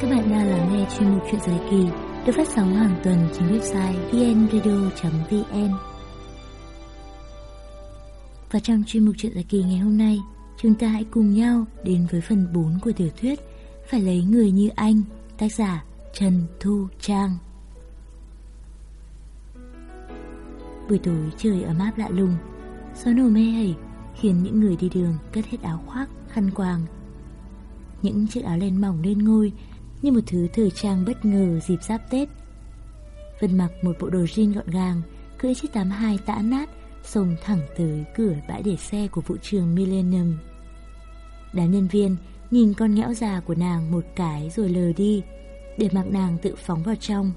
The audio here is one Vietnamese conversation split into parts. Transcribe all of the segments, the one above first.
Các bạn đang lắng nghe chuyên mục chuyện dài kỳ được phát sóng hàng tuần trên website vnradio.vn. Và trong chuyên mục chuyện dài kỳ ngày hôm nay, chúng ta hãy cùng nhau đến với phần 4 của tiểu thuyết Phải lấy người như anh, tác giả Trần Thu Trang. Buổi tối trời ấm áp lạ lùng, gió nổ mê hẩy khiến những người đi đường cất hết áo khoác, khăn quàng. Những chiếc áo len mỏng lên ngôi như một thứ thời trang bất ngờ dịp giáp Tết. Vân mặc một bộ đồ jean gọn gàng, cưỡi chiếc 82 tã nát, xông thẳng tới cửa bãi để xe của vũ trường Millennium. Đám nhân viên nhìn con nhẽo già của nàng một cái rồi lờ đi, để mặc nàng tự phóng vào trong.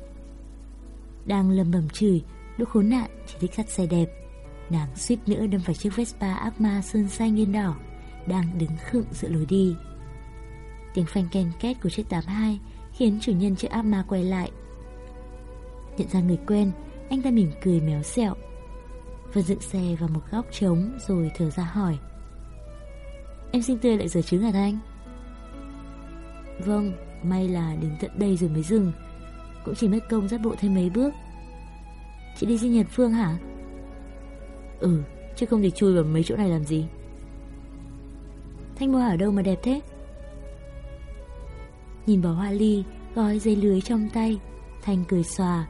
Đang lầm bầm chửi, lúc khốn nạn chỉ thích cắt xe đẹp. Nàng suýt nữa đâm phải chiếc Vespa ác ma sơn xanh yên đỏ, đang đứng khựng giữa lối đi. Tiếng phanh ken két của chiếc 82 khiến chủ nhân chiếc áp ma quay lại. Nhận ra người quen, anh ta mỉm cười méo xẹo. Vân dựng xe vào một góc trống rồi thở ra hỏi. Em sinh tươi lại giờ trứng hả Thanh? Vâng, may là đến tận đây rồi mới dừng. Cũng chỉ mất công dắt bộ thêm mấy bước. Chị đi sinh nhật Phương hả? Ừ, chứ không thì chui vào mấy chỗ này làm gì. Thanh mua ở đâu mà đẹp thế? Nhìn vào hoa ly, Gói dây lưới trong tay, Thanh cười xòa.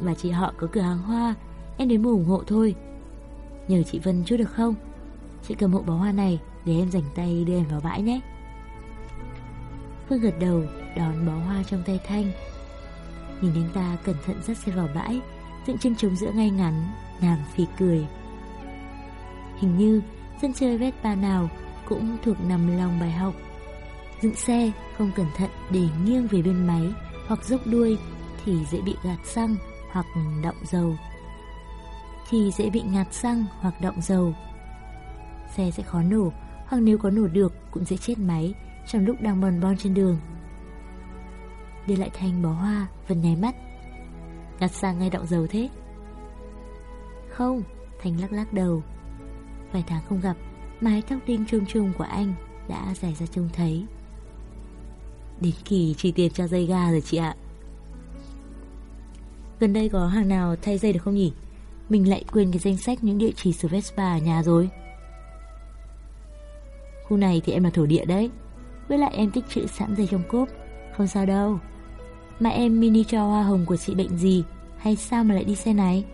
Mà chị họ có cửa hàng hoa, Em đến mua ủng hộ thôi. Nhờ chị Vân chút được không? Chị cầm hộ bó hoa này Để em dành tay đưa em vào bãi nhé. Phương gật đầu, Đón bó hoa trong tay Thanh. Nhìn anh ta cẩn thận dắt xe vào bãi, Dựng chân trống giữa ngay ngắn, Nàng phì cười. Hình như dân chơi Vespa nào Cũng thuộc nằm lòng bài học. Dựng xe không cẩn thận để nghiêng về bên máy hoặc dốc đuôi thì dễ bị gạt xăng hoặc động dầu. Thì dễ bị ngạt xăng hoặc động dầu. Xe sẽ khó nổ hoặc nếu có nổ được cũng dễ chết máy trong lúc đang bòn bon trên đường. Đưa lại Thanh bó hoa, Vân nháy mắt. Ngạt xăng ngay động dầu thế? Không, Thanh lắc lắc đầu. Vài tháng không gặp, mái tóc đinh trung trung của anh đã dài ra trông thấy. Đến kỳ chi tiền cho dây ga rồi chị ạ. Gần đây có hàng nào thay dây được không nhỉ? Mình lại quên cái danh sách những địa chỉ sửa Vespa ở nhà rồi. Khu này thì em là thổ địa đấy. Với lại em tích trữ sẵn dây trong cốp. Không sao đâu. Mà em mini cho hoa hồng của chị bệnh gì? Hay sao mà lại đi xe này?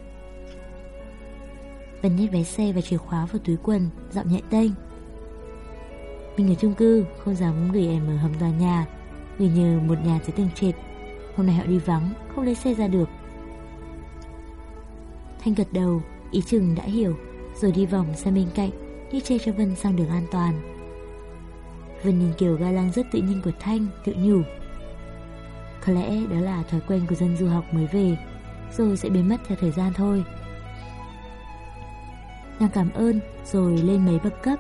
Vân nhét vé xe và chìa khóa vào túi quần, Giọng nhẹ tênh. Mình ở chung cư, Không dám gửi em ở hầm tòa nhà. Người nhờ một nhà dưới tầng trệt. Hôm nay họ đi vắng, Không lấy xe ra được. Thanh gật đầu, Ý chừng đã hiểu, Rồi đi vòng sang bên cạnh, đi che cho Vân sang đường an toàn. Vân nhìn kiểu ga lăng rất tự nhiên của Thanh, Tự nhủ. Có lẽ đó là thói quen của dân du học mới về Rồi sẽ biến mất theo thời gian thôi. Nàng cảm ơn, Rồi lên mấy bậc cấp.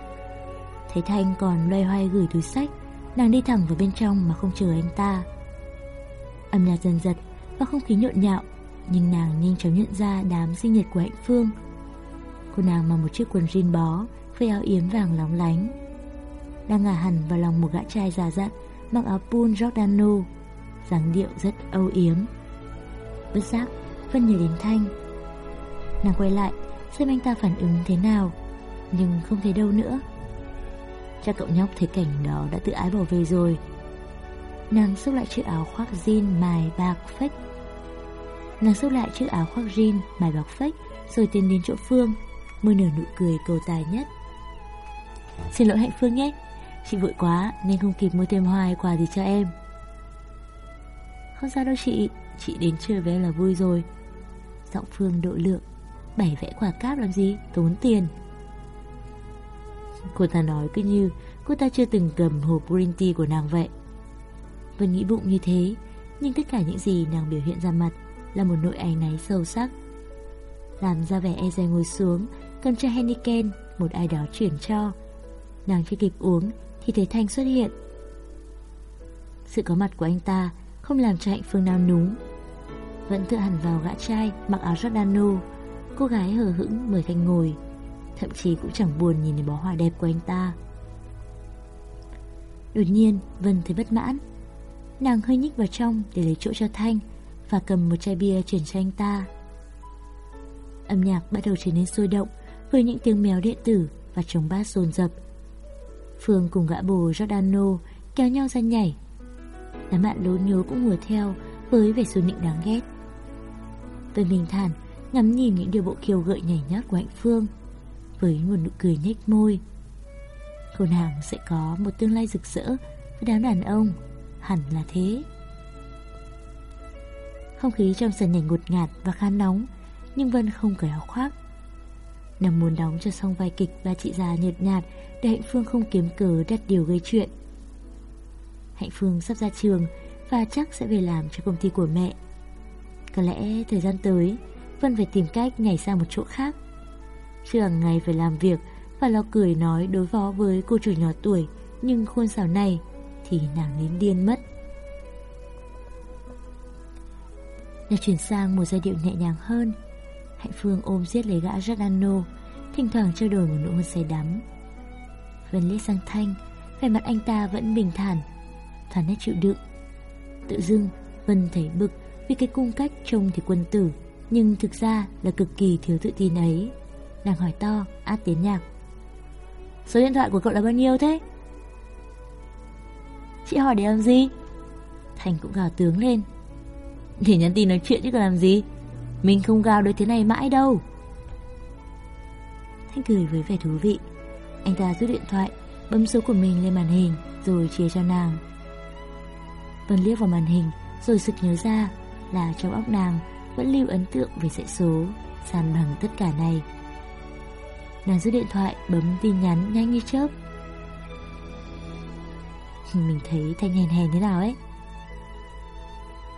Thấy Thanh còn loay hoay gửi túi sách Nàng đi thẳng vào bên trong mà không chờ anh ta. Âm nhạc dần dật Và không khí nhộn nhạo, Nhưng nàng nhanh chóng nhận ra đám sinh nhật của hạnh phương. Cô nàng mặc một chiếc quần jean bó Với áo yếm vàng lóng lánh. Đang ngả hẳn vào lòng một gã trai già dặn Mặc áo pun Giordano, dáng điệu rất âu yếm. Bất giác, Vân nhớ đến Thanh. Nàng quay lại, Xem anh ta phản ứng thế nào, Nhưng không thấy đâu nữa. Cha cậu nhóc thấy cảnh đó đã tự ái bỏ về rồi. Nàng xúc lại chiếc áo khoác jean mài bạc phách. Nàng xúc lại chiếc áo khoác jean mài bạc phách, Rồi tiến đến chỗ Phương Môi nở nụ cười cầu tài nhất. Xin lỗi Hạnh Phương nhé, Chị vội quá nên không kịp mua thêm hoa hay quà gì cho em. Không sao đâu chị Chị đến chơi với em là vui rồi. Giọng Phương độ lượng, Bảy vẽ quả cáp làm gì, Tốn tiền. Cô ta nói cứ như cô ta chưa từng cầm hộp green tea của nàng vậy. Vân nghĩ bụng như thế, nhưng tất cả những gì nàng biểu hiện ra mặt là một nỗi áy náy sâu sắc. Làm ra vẻ e dè ngồi xuống, cầm cho Henneken một ai đó chuyển cho. Nàng chưa kịp uống thì thấy Thanh xuất hiện. Sự có mặt của anh ta không làm cho hạnh phương nào núng. Vẫn tựa hẳn vào gã trai mặc áo Giordano, cô gái hờ hững mời Thanh ngồi thậm chí cũng chẳng buồn nhìn đến bó hoa đẹp của anh ta. Đột nhiên, Vân thấy bất mãn. Nàng hơi nhích vào trong để lấy chỗ cho Thanh Và cầm một chai bia chuyển cho anh ta. Âm nhạc bắt đầu trở nên sôi động Với những tiếng mèo điện tử Và trống bát dồn dập. Phương cùng gã bồ Giordano Kéo nhau ra nhảy. Đám bạn lố nhố cũng ngồi theo Với vẻ xuân nịnh đáng ghét. Tôi bình thản Ngắm nhìn những điều bộ kiều gợi nhảy nhót của hạnh Phương. Với một nụ cười nhếch môi. Cô nàng sẽ có một tương lai rực rỡ Với đám đàn ông, Hẳn là thế. Không khí trong sân nhảy ngột ngạt và khá nóng, Nhưng Vân không cởi áo khoác. Nàng muốn đóng cho xong vai kịch và chị già nhợt nhạt Để Hạnh Phương không kiếm cớ đặt điều gây chuyện. Hạnh Phương sắp ra trường Và chắc sẽ về làm cho công ty của mẹ. Có lẽ thời gian tới, Vân phải tìm cách nhảy sang một chỗ khác chưa hàng ngày phải làm việc, Và lo cười nói đối phó với cô chủ nhỏ tuổi, Nhưng khuôn xảo này Thì nàng đến điên mất. Nhạc chuyển sang một giai điệu nhẹ nhàng hơn. Hạnh Phương ôm giết lấy gã Giordano, Thỉnh thoảng trao đổi một nụ hôn say đắm. Vân liếc sang Thanh, Vẻ mặt anh ta vẫn bình thản. Thoàn nét chịu đựng. Tự dưng, Vân thấy bực Vì cái cung cách trông thì quân tử, Nhưng thực ra là cực kỳ thiếu tự tin ấy. Nàng hỏi to át tiếng nhạc, Số điện thoại của cậu là bao nhiêu thế? Chị hỏi để làm gì? Thành cũng gào tướng lên. Để nhắn tin nói chuyện chứ còn làm gì? Mình không gào được thế này mãi đâu. Thanh cười với vẻ thú vị. Anh ta rút điện thoại, Bấm số của mình lên màn hình Rồi chia cho nàng. Vân liếc vào màn hình Rồi sực nhớ ra là trong óc nàng Vẫn lưu ấn tượng về dãy số Sàn bằng tất cả này. Nàng giữ điện thoại, bấm tin nhắn nhanh như chớp. Mình thấy Thanh hèn hèn thế nào ấy.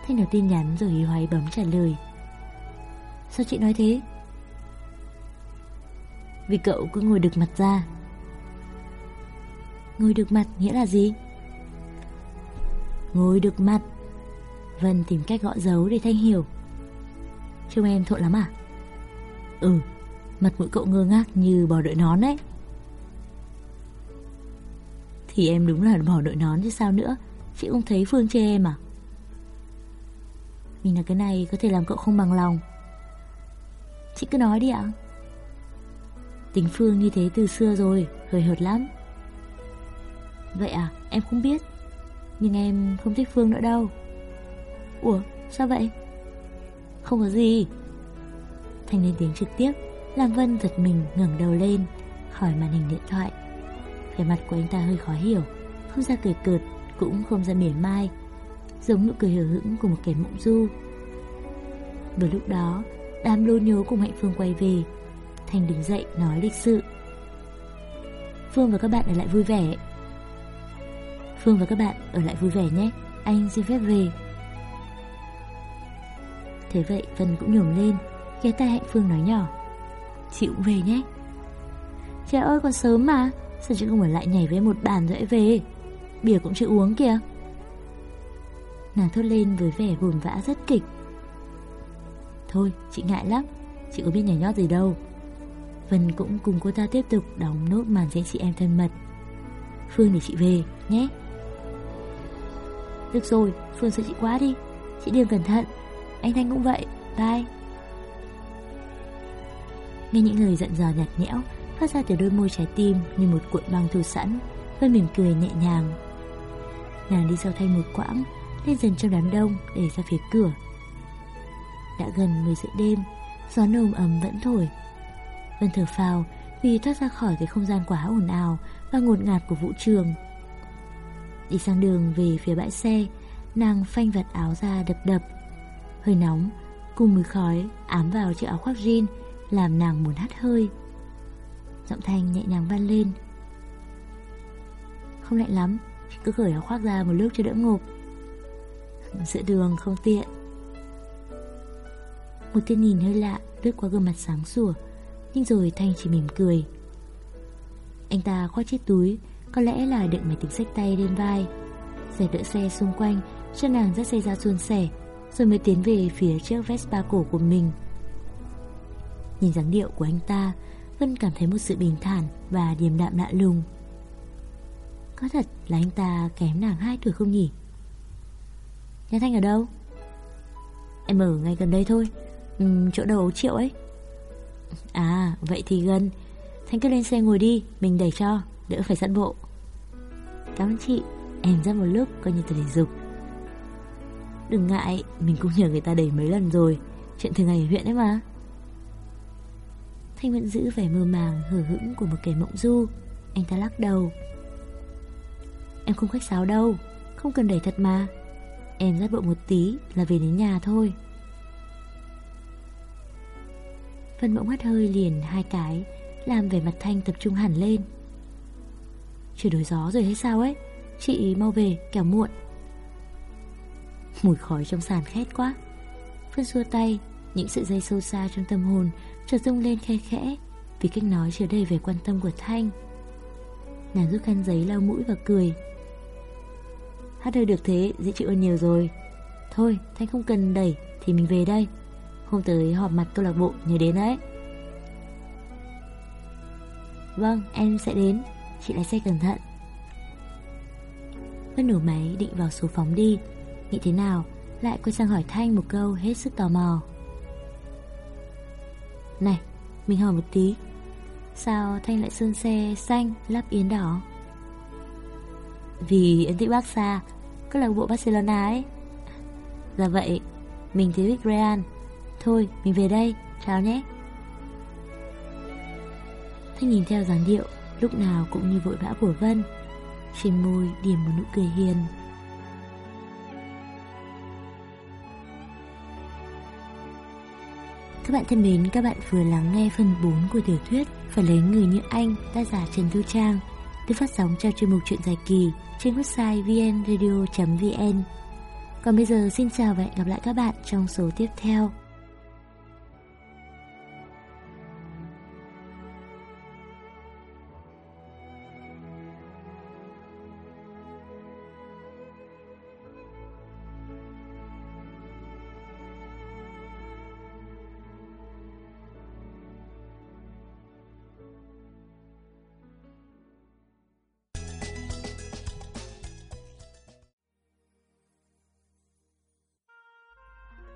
Thanh đọc tin nhắn rồi hí hoáy bấm trả lời. Sao chị nói thế? Vì cậu cứ ngồi được mặt ra. Ngồi được mặt nghĩa là gì? Ngồi được mặt. Vân tìm cách gõ dấu để Thanh hiểu. Trông em thộn lắm à? Ừ Mặt mũi cậu ngơ ngác như bò đội nón đấy. Thì em đúng là bò đội nón chứ sao nữa? Chị không thấy Phương chê em à? Mình là cái này có thể làm cậu không bằng lòng. Chị cứ nói đi ạ. Tính Phương như thế từ xưa rồi Hơi hợt lắm. Vậy à em không biết. Nhưng em không thích Phương nữa đâu. Ủa, sao vậy? Không có gì. Thành lên tiếng trực tiếp. Lam Vân giật mình ngẩng đầu lên Khỏi màn hình điện thoại. Vẻ mặt của anh ta hơi khó hiểu, Không ra cười cợt, Cũng không ra mỉa mai, Giống nụ cười hờ hững của một kẻ mộng du. Vừa lúc đó, Đám lô nhố cùng Hạnh Phương quay về, Thành đứng dậy nói lịch sự. Phương và các bạn ở lại vui vẻ. Phương và các bạn ở lại vui vẻ nhé, Anh xin phép về. Thế vậy Vân cũng nhổm lên, Ghé tay Hạnh Phương nói nhỏ. Chị cũng về nhé. Trời ơi, còn sớm mà. Sao chị không ở lại nhảy với một bàn rồi về? Bia cũng chưa uống kìa. Nàng thốt lên với vẻ buồn vã rất kịch. Thôi, chị ngại lắm. Chị có biết nhảy nhót gì đâu. Vân cũng cùng cô ta tiếp tục đóng nốt màn dãy chị em thân mật. Phương để chị về, nhé. Được rồi, Phương sợ chị quá đi. Chị điên cẩn thận. Anh Thanh cũng vậy. Bye. Nghe những lời giận dò nhạt nhẽo Phát ra từ đôi môi trái tim Như một cuộn băng thu sẵn hơi mỉm cười nhẹ nhàng Nàng đi sau thanh một quãng Lên dần trong đám đông để ra phía cửa Đã gần 10 giờ đêm Gió nồm ấm vẫn thổi Vân thở phào vì thoát ra khỏi cái không gian quá ồn ào và ngột ngạt của vũ trường. Đi sang đường về phía bãi xe, nàng phanh vạt áo ra đập đập. Hơi nóng, cùng mùi khói ám vào chiếc áo khoác jean làm nàng muốn hắt hơi. Giọng thanh nhẹ nhàng vang lên. Không lạnh lắm, cứ cởi áo khoác ra một lúc cho đỡ ngộp. Giữa đường không tiện. Một tia nhìn hơi lạ lướt qua gương mặt sáng sủa, nhưng rồi Thanh chỉ mỉm cười. Anh ta khoác chiếc túi, có lẽ là đựng máy tính sách tay lên vai. Giải đỡ xe xung quanh, cho nàng dắt xe ra xuôn sẻ, rồi mới tiến về phía chiếc Vespa cổ của mình. Nhìn dáng điệu của anh ta Vân cảm thấy một sự bình thản Và điềm đạm lạ lùng. Có thật là anh ta kém nàng hai tuổi không nhỉ? Nhà Thanh ở đâu? Em ở ngay gần đây thôi ừ, Chỗ đầu triệu ấy. À vậy thì gần. Thanh cứ lên xe ngồi đi Mình đẩy cho Đỡ phải sẵn bộ. Cảm ơn chị Em ra một lúc coi như tập thể dục. Đừng ngại Mình cũng nhờ người ta đẩy mấy lần rồi. Chuyện thường ngày ở huyện ấy mà. Thanh vẫn giữ vẻ mơ màng, hờ hững của một kẻ mộng du. Anh ta lắc đầu. Em không khách sáo đâu, Không cần đẩy thật mà. Em dắt bộ một tí là về đến nhà thôi. Vân mộng hắt hơi liền hai cái, Làm vẻ mặt Thanh tập trung hẳn lên. Trời đổi gió rồi hay sao ấy? Chị mau về, kẻo muộn. Mùi khói trong sàn khét quá. Phân xua tay, Những sợi dây sâu xa trong tâm hồn Chợt rung lên khe khẽ, Vì cách nói chứa đầy về quan tâm của Thanh. Nàng rút khăn giấy lau mũi và cười. Hát hơi được thế, dễ chịu hơn nhiều rồi. Thôi, Thanh không cần đẩy, Thì mình về đây. Hôm tới họp mặt câu lạc bộ nhớ đến đấy. Vâng em sẽ đến. Chị lái xe cẩn thận. Vân nổ máy định vào số phóng đi. Nghĩ thế nào, Lại quay sang hỏi Thanh một câu hết sức tò mò. Này, Mình hỏi một tí. Sao Thanh lại sơn xe xanh, lắp yến đỏ? Vì ấn thích Barca Câu lạc bộ Barcelona ấy. Là vậy, Mình thấy thích Real. Thôi, mình về đây. Chào nhé. Thanh nhìn theo dáng điệu, Lúc nào cũng như vội vã của Vân. Trên môi điểm một nụ cười hiền. Các bạn thân mến, các bạn vừa lắng nghe phần 4 của tiểu thuyết Phải lấy người như anh, tác giả Trần Thu Trang được phát sóng trong chuyên mục truyện dài kỳ trên website vnradio.vn Còn bây giờ xin chào và hẹn gặp lại các bạn trong số tiếp theo.